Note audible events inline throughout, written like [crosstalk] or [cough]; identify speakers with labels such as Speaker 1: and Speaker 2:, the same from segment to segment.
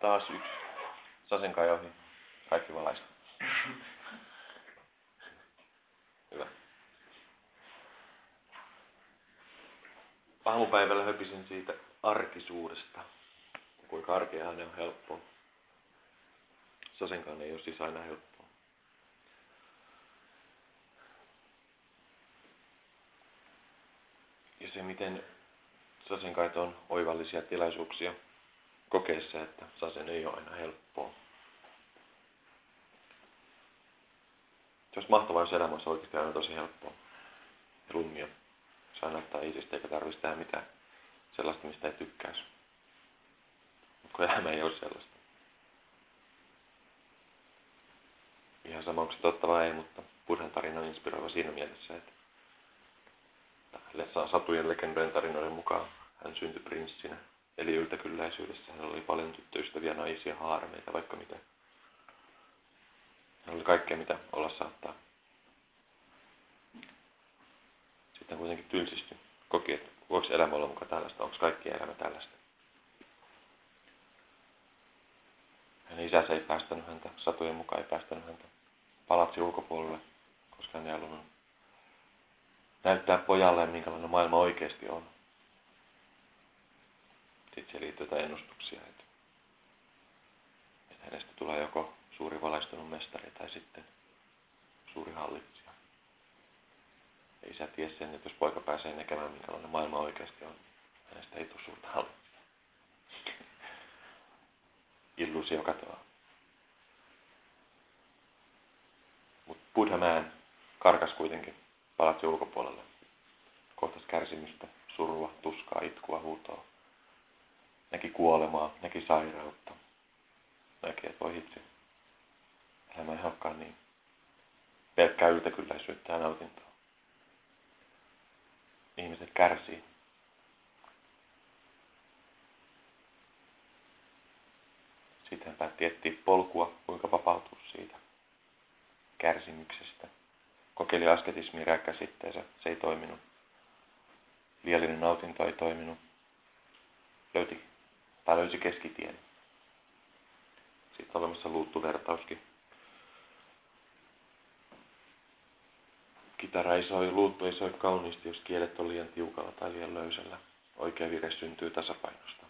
Speaker 1: Taas yksi. Sasen kai ohi. Kaikki valaista. Hyvä. Aamupäivällä höpisin siitä arkisuudesta. Kuinka arkeahan ne on helppoa. Sasenkaan ei ole siis aina helppoa. Ja se, miten sasenkait on oivallisia tilaisuuksia kokeessa, että sasen ei ole aina helppoa. Se olisi mahtavaa, jos elämä olisi oikeasti aina tosi helppoa ja lummia. Saa näyttää isistä eikä tarvitsisi tehdä mitään sellaista, mistä ei tykkäisi. Mutta kun elämä ei ole sellaista. Ihan sama, onko se totta vai ei, mutta Buddhan tarina on inspiroiva siinä mielessä, että satujen legendojen tarinoiden mukaan hän syntyi prinssinä. Eli yltäkylläisyydessä hän oli paljon tyttöystäviä, naisia, haarmeita, vaikka mitä. Hän oli kaikkea, mitä olla saattaa. Sitten kuitenkin tylsistyi. Koki, että voiko elämä olla mukaan tällaista, onko kaikki elämä tällaista. Hänen isänsä ei päästänyt häntä, satujen mukaan ei päästänyt häntä palatsi ulkopuolelle, koska hän ei halunnut näyttää pojalle, minkälainen maailma oikeasti on. Sitten se liittyy jotain ennustuksia, että, että hänestä tulee joko suuri valaistunut mestari tai sitten suuri hallitsija. Ja isä tiesi sen, että jos poika pääsee näkemään, minkälainen maailma oikeasti on, hänestä ei tule suurta hallitsijaa. Illuusio katoaa. Mutta Buddha-mään karkas kuitenkin palatsi ulkopuolelle. Kohtas kärsimystä, surua, tuskaa, itkua, huutoa. Näki kuolemaa, näki sairautta. Näki, että voi hitsi. Elämä ei olekaan niin pelkkää yltäkylläisyyttä ja nautintoa. Ihmiset kärsii. Sitten hän päätti etsiä polkua, kuinka vapautua siitä kärsimyksestä. Kokeili asketismia käsitteensä, se ei toiminut. Liiallinen nautinto ei toiminut. Löyti, tai löysi keskitien. Sitten olemassa luuttuvertauskin. Kitara ei soi, luuttu ei soi kauniisti, jos kielet on liian tiukalla tai liian löysällä. Oikea vire syntyy tasapainosta.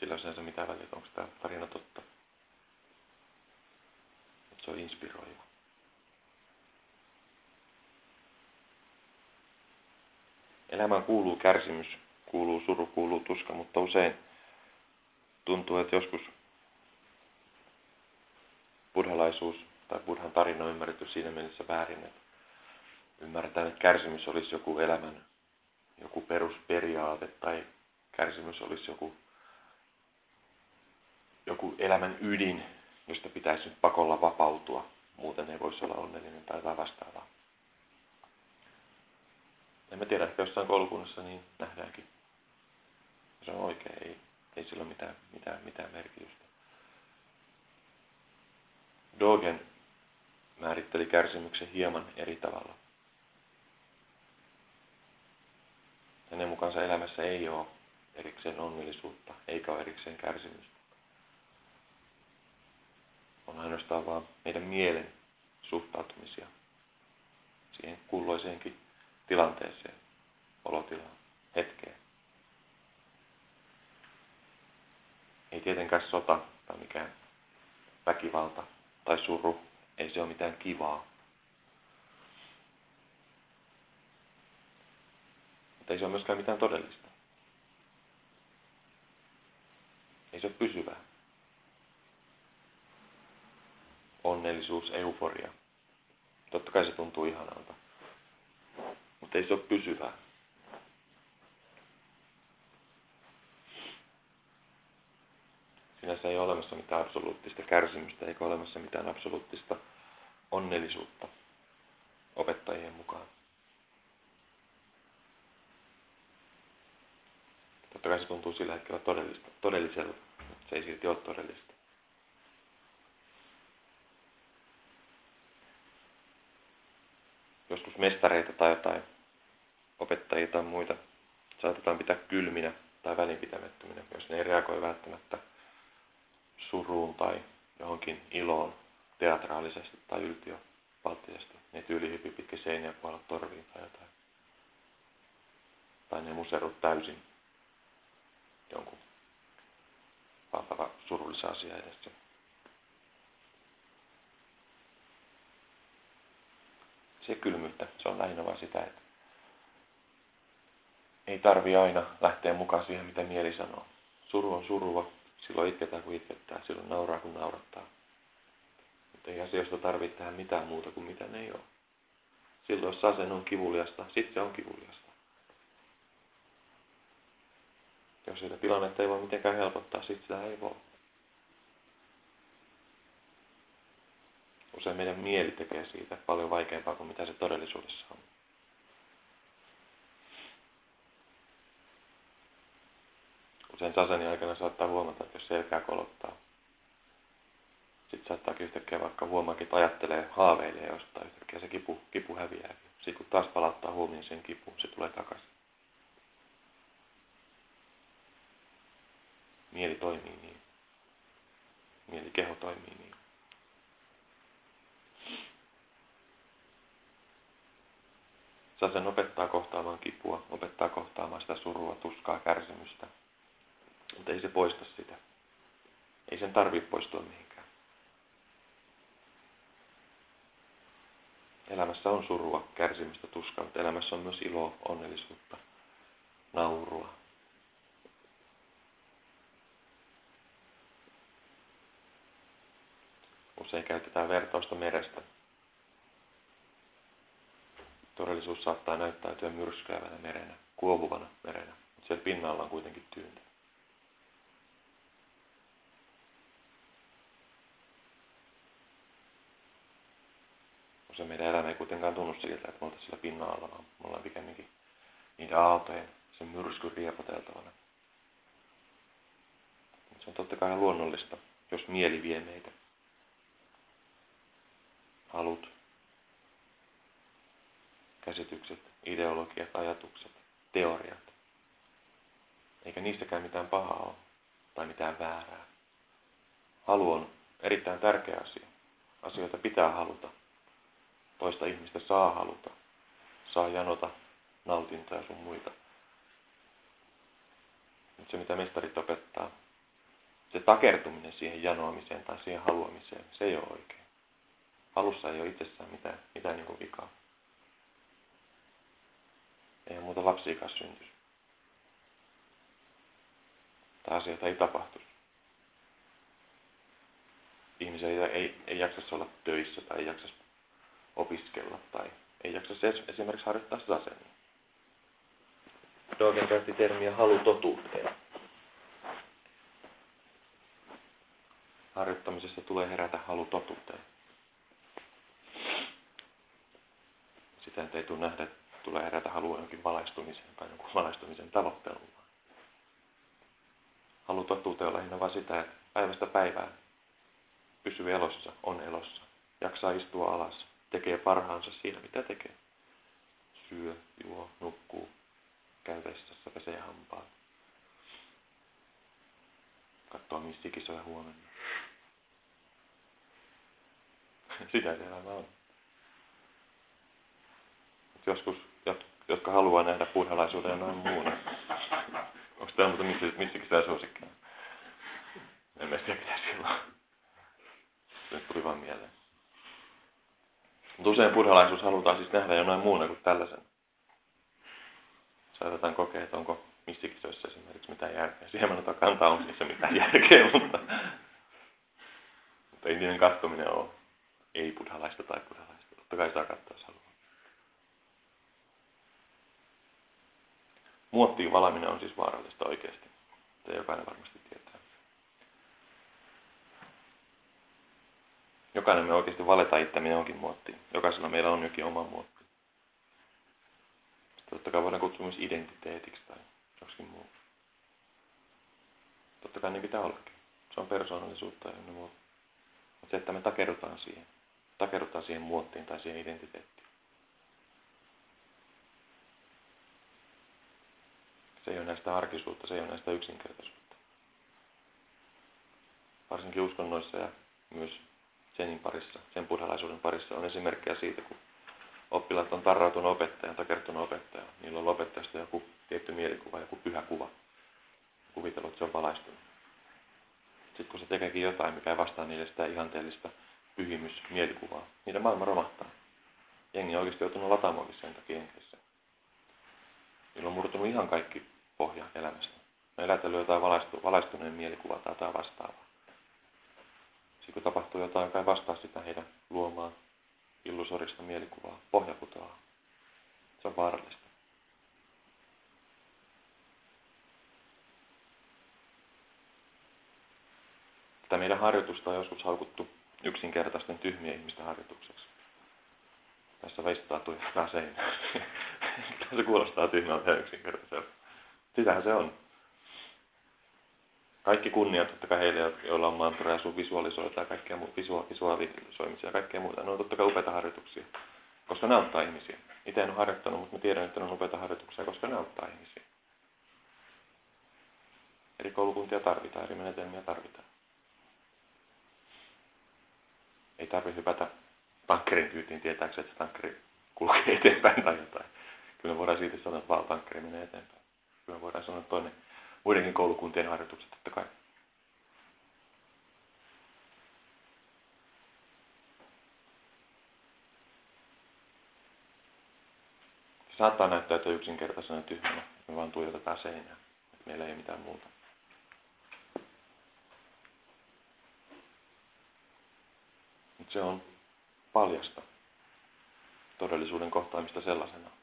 Speaker 1: Sillä on sinänsä mitään väliä, onko tämä tarina totta. Se on inspiroiva. Elämään kuuluu kärsimys, kuuluu suru, kuuluu tuska, mutta usein tuntuu, että joskus buddhalaisuus tai buddhan tarina on ymmärretty siinä mielessä väärin, että ymmärretään, että kärsimys olisi joku elämän joku perusperiaate tai kärsimys olisi joku joku elämän ydin, josta pitäisi nyt pakolla vapautua. Muuten ei voisi olla onnellinen tai jotain vastaavaa. En mä tiedä, ehkä jossain koulukunnassa niin nähdäänkin. Se on oikein, ei, ei sillä ole mitään, mitään, mitään merkitystä. Dogen määritteli kärsimyksen hieman eri tavalla. Hänen mukaansa elämässä ei ole erikseen onnellisuutta, eikä ole erikseen kärsimystä on ainoastaan vaan meidän mielen suhtautumisia siihen kulloiseenkin tilanteeseen, olotilaan, hetkeen. Ei tietenkään sota tai mikään väkivalta tai suru, ei se ole mitään kivaa. Mutta ei se ole myöskään mitään todellista. Ei se ole pysyvää onnellisuus, euforia. Totta kai se tuntuu ihanalta. Mutta ei se ole pysyvää. Sinänsä ei ole olemassa mitään absoluuttista kärsimystä, eikä ole olemassa mitään absoluuttista onnellisuutta opettajien mukaan. Totta kai se tuntuu sillä hetkellä todellista, todelliselta, mutta se ei silti ole todellista. joskus mestareita tai jotain opettajia tai muita saatetaan pitää kylminä tai välinpitämättöminä, jos ne ei reagoi välttämättä suruun tai johonkin iloon teatraalisesti tai yltiövalttiisesti. Ne tyyli hyppi pitkä seiniä puolella torviin tai jotain. Tai ne muserut täysin jonkun valtava surullisen asia edessä. Se kylmyyttä, se on lähinnä vain sitä, että ei tarvi aina lähteä mukaan siihen, mitä mieli sanoo. Suru on suruva, silloin itketään kun itkettää, silloin nauraa kun naurattaa. Mutta ei asioista tarvitse tehdä mitään muuta kuin mitä ne ei ole. Silloin jos sasen on kivuliasta, sitten se on kivuliasta. Jos sitä tilannetta ei voi mitenkään helpottaa, sitten sitä ei voi. Usein meidän mieli tekee siitä paljon vaikeampaa kuin mitä se todellisuudessa on. Usein sasani aikana saattaa huomata, että jos selkää kolottaa, sitten saattaakin yhtäkkiä vaikka huomaakin, että ajattelee, haaveilee jostain, yhtäkkiä se kipu, kipu häviää. Sitten kun taas palauttaa huomioon sen kipuun, se tulee takaisin. Mieli toimii niin. Mieli keho toimii niin. Sasen opettaa kohtaamaan kipua, opettaa kohtaamaan sitä surua, tuskaa, kärsimystä. Mutta ei se poista sitä. Ei sen tarvitse poistua mihinkään. Elämässä on surua, kärsimystä, tuskaa, mutta elämässä on myös iloa, onnellisuutta, naurua. Usein käytetään vertausta merestä todellisuus saattaa näyttäytyä myrskyävänä merenä, kuovuvana merenä, mutta siellä pinnalla on kuitenkin tyyntä. Usein meidän elämä ei kuitenkaan tunnu siltä, että me oltaisiin sillä pinnalla, vaan me ollaan pikemminkin niiden aaltojen, sen myrskyn riepoteltavana. Se on totta kai luonnollista, jos mieli vie meitä. Halut, käsitykset, ideologiat, ajatukset, teoriat. Eikä niistäkään mitään pahaa ole tai mitään väärää. Halu on erittäin tärkeä asia. Asioita pitää haluta. Toista ihmistä saa haluta. Saa janota nautintoja sun muita. Mutta se, mitä mestarit opettaa, se takertuminen siihen janoamiseen tai siihen haluamiseen, se ei ole oikein. Halussa ei ole itsessään mitään, mitään niin vikaa. Ei muuta lapsiikaan syntyisi. Tai asioita ei tapahtuisi. Ihmisiä ei, ei, ei jaksa olla töissä tai ei jaksa opiskella tai ei jaksa esimerkiksi harjoittaa sasenia. Dogen käytti termiä halu totuuteen. Harjoittamisesta tulee herätä halu totuuteen. Sitä ei tule nähdä, tulee herätä halua jonkin valaistumiseen tai jonkun valaistumisen tavoitteluun. Halu totuuteen on lähinnä vain sitä, että päivästä päivään pysyy elossa, on elossa, jaksaa istua alas, tekee parhaansa siinä, mitä tekee. Syö, juo, nukkuu, käy vessassa, pesee hampaa. Katsoo missikisoja huomenna. [laughs] Sitä se elämä on. Joskus jotka haluaa nähdä buddhalaisuuden noin muuna. Onko tämä muuta missä, missäkin tämä suosikki? En mä tiedä mitä silloin. Se tuli vaan mieleen. Mutta usein buddhalaisuus halutaan siis nähdä jonain muuna kuin tällaisen. Saatetaan kokea, että onko missikisöissä esimerkiksi mitään järkeä. Siihen mä otan kantaa, onko niissä mitään järkeä, mutta, mutta ei katsominen ole ei-buddhalaista tai buddhalaista. Totta kai saa katsoa, jos haluaa. Muottiin valaminen on siis vaarallista oikeasti. Se jokainen varmasti tietää. Jokainen me oikeasti valeta itse, onkin muotti. Jokaisella meillä on jokin oma muotti. Totta kai voidaan kutsua myös identiteetiksi tai joksikin muu. Totta kai niin pitää ollakin. Se on persoonallisuutta ja muuta. Mutta se, että me takerrutaan siihen, takerrutaan siihen muottiin tai siihen identiteettiin. Se ei ole näistä arkisuutta, se ei ole näistä yksinkertaisuutta. Varsinkin uskonnoissa ja myös senin parissa, sen buddhalaisuuden parissa on esimerkkejä siitä, kun oppilaat on tarrautunut opettajan tai kertonut opettajan. Niillä on opettajasta joku tietty mielikuva, joku pyhä kuva. Kuvitellut, että se on valaistunut. Sitten kun se tekeekin jotain, mikä ei vastaa niille sitä ihanteellista pyhimysmielikuvaa, niiden maailma romahtaa. Jengi on oikeasti joutunut lataamokin sen takia henkeissä. Niillä on murtunut ihan kaikki pohja elämästä. Ne elätellyt jotain valaistu, valaistuneen mielikuvaa tai jotain vastaavaa. Sitten kun tapahtuu jotain, joka ei vastaa sitä heidän luomaan illusorista mielikuvaa, pohja putoaa. Se on vaarallista. Tätä meidän harjoitusta on joskus haukuttu yksinkertaisten tyhmien ihmisten harjoitukseksi. Tässä veistaa tuijottaa seinään. [laughs] se kuulostaa tyhmältä yksinkertaiselta. Sitähän se on. Kaikki kunnia totta kai heille, joilla on mantra ja sun visualisoita ja kaikkea muuta, visualisoimisia ja kaikkea muuta. Ne on totta kai upeita harjoituksia, koska ne auttaa ihmisiä. Itse en ole harjoittanut, mutta mä tiedän, että ne on upeita harjoituksia, koska ne auttaa ihmisiä. Eri koulukuntia tarvitaan, eri menetelmiä tarvitaan. Ei tarvitse hypätä tankkerin kyytiin tietääkseen, että tankkeri kulkee eteenpäin tai jotain. Kyllä voidaan siitä sanoa, että vaan tankkeri menee eteenpäin. Kyllä voidaan sanoa, että toinen muidenkin koulukuntien harjoitukset totta kai. Se saattaa näyttäytyä yksinkertaisena tyhmänä, me vaan tuijotetaan seinää. Meillä ei ole mitään muuta. Mutta se on paljasta todellisuuden kohtaamista sellaisena.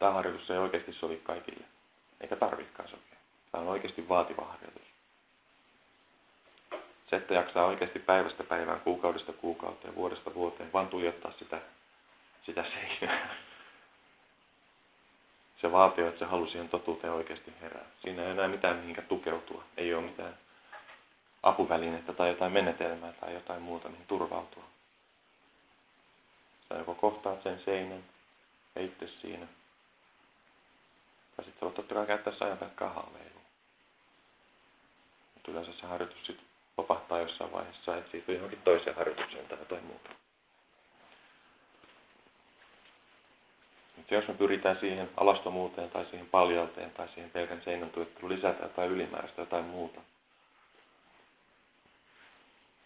Speaker 1: Tämä harjoitus ei oikeasti sovi kaikille, eikä tarvitsekaan sopia. Tämä on oikeasti vaativa harjoitus. Se, että jaksaa oikeasti päivästä päivään, kuukaudesta kuukauteen, vuodesta vuoteen, vaan tuijottaa sitä, sitä seinää. Se vaatii, että se halusi siihen totuuteen oikeasti herää. Siinä ei enää mitään mihinkä tukeutua. Ei ole mitään apuvälinettä tai jotain menetelmää tai jotain muuta, mihin turvautua. Sä joko kohtaat sen seinän ja itse siinä, ja sitten voit totta kai käyttää ajan pelkkää haaveiluun. Mutta yleensä se harjoitus sitten lopahtaa jossain vaiheessa, että siitä johonkin toiseen harjoitukseen tai jotain muuta. Mutta jos me pyritään siihen alastomuuteen tai siihen paljauteen tai siihen pelkän seinän tuetteluun lisätä jotain ylimääräistä jotain muuta,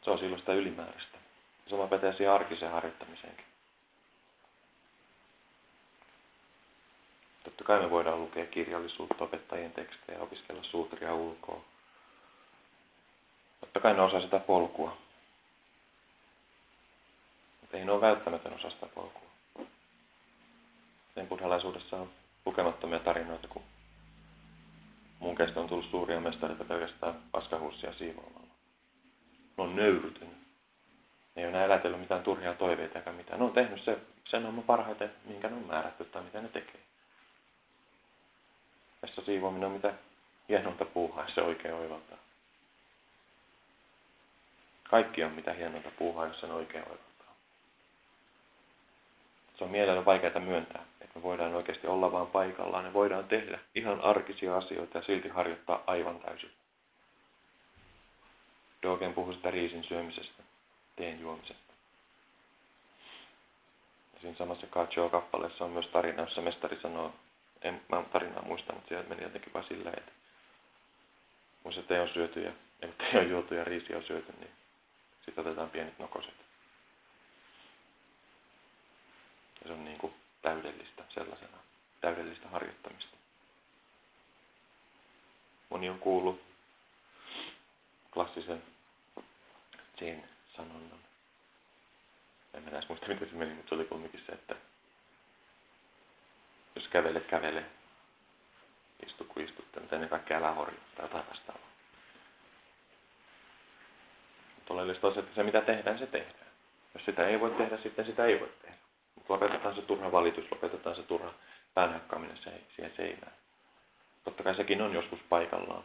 Speaker 1: se on silloin sitä ylimääräistä. Sama pätee siihen arkiseen harjoittamiseenkin. Totta kai me voidaan lukea kirjallisuutta, opettajien tekstejä, opiskella suutria ulkoa. Totta kai ne osaa sitä polkua. Mutta ei ne ole välttämätön osa sitä polkua. Sen buddhalaisuudessa on lukemattomia tarinoita, kun mun kestä on tullut suuria mestareita pelkästään paskahuussia siivoamalla. Ne on nöyrytynyt. Ne ei ole enää elätellyt mitään turhia toiveita eikä mitään. Ne on tehnyt se, sen homman parhaiten, minkä ne on määrätty tai mitä ne tekee. Tässä siivoaminen on mitä hienointa puuhaa, se oikein oivaltaa. Kaikki on mitä hienointa puuhaa, jos sen oikein oivaltaa. Se on mielellä vaikeaa myöntää, että me voidaan oikeasti olla vaan paikallaan ja voidaan tehdä ihan arkisia asioita ja silti harjoittaa aivan täysin. Dogen puhui sitä riisin syömisestä, teen juomisesta. Siinä samassa Kachoa-kappaleessa on myös tarina, jossa mestari sanoo, en mä tarinaa muista, mutta siellä meni jotenkin vaan silleen, että kun se on syöty ja, tee on juotu ja riisi on syöty, niin sitten otetaan pienet nokoset. Ja se on niin kuin täydellistä sellaisena, täydellistä harjoittamista. Moni on kuullut klassisen Zen sanonnan. En mä edes muista, miten se meni, mutta se oli kumminkin se, että jos kävele, kävele. Istu kun istutte, mutta ennen kaikkea älä horjuttaa tai vastaavaa. Mutta oleellista on se, että se mitä tehdään, se tehdään. Jos sitä ei voi tehdä, sitten sitä ei voi tehdä. Mutta lopetetaan se turha valitus, lopetetaan se turha päänhakkaaminen siihen seinään. Totta kai sekin on joskus paikallaan.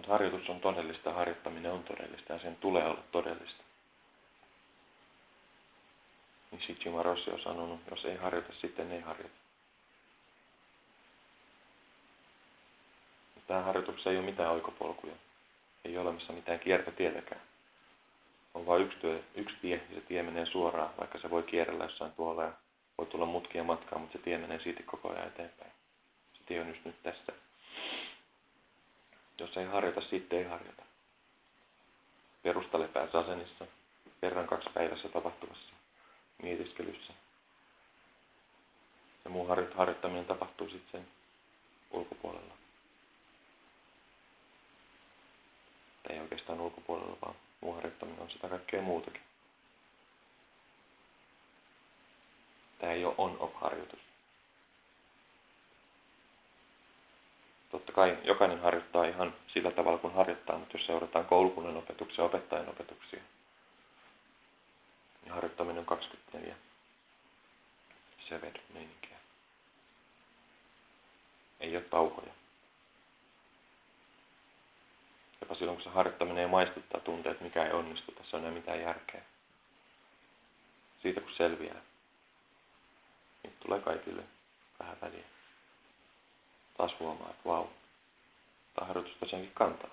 Speaker 1: Mutta harjoitus on todellista, harjoittaminen on todellista ja sen tulee olla todellista. niin Shichima Rossi on sanonut, jos ei harjoita, sitten ei harjoita. Tähän harjoituksessa ei ole mitään oikopolkuja. Ei ole olemassa mitään kiertotietäkään. On vain yksi, työ, yksi tie ja se tie menee suoraan, vaikka se voi kierrellä jossain tuolla ja voi tulla mutkia matkaa, mutta se tie menee siitä koko ajan eteenpäin. Se tie on just nyt tässä. Jos ei harjoita, sitten ei harjoita. Perusta lepää sasenissa, kerran kaksi päivässä tapahtuvassa mietiskelyssä. Ja muu harjoittaminen tapahtuu sitten sen ulkopuolella. Tai ei oikeastaan ulkopuolella, vaan muu harjoittaminen on sitä kaikkea muutakin. Tämä ei ole on-off-harjoitus. Totta kai jokainen harjoittaa ihan sillä tavalla, kun harjoittaa, mutta jos seurataan koulukunnan opetuksia, opettajan opetuksia, niin harjoittaminen on 24 seved-meininkiä. Ei ole taukoja. Jopa silloin, kun se harjoittaminen ei maistuttaa tunteet, mikä ei onnistu, tässä on enää mitään järkeä. Siitä kun selviää, niin tulee kaikille vähän väliä. Taas huomaa, että vau, harjoitus tosiaankin kantaa.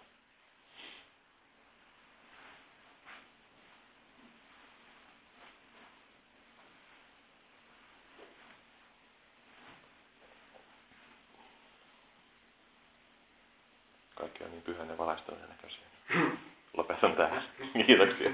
Speaker 1: Kaikki on niin pyhän ja valaistuneen näköisiä. Lopetan tähän. Kiitoksia.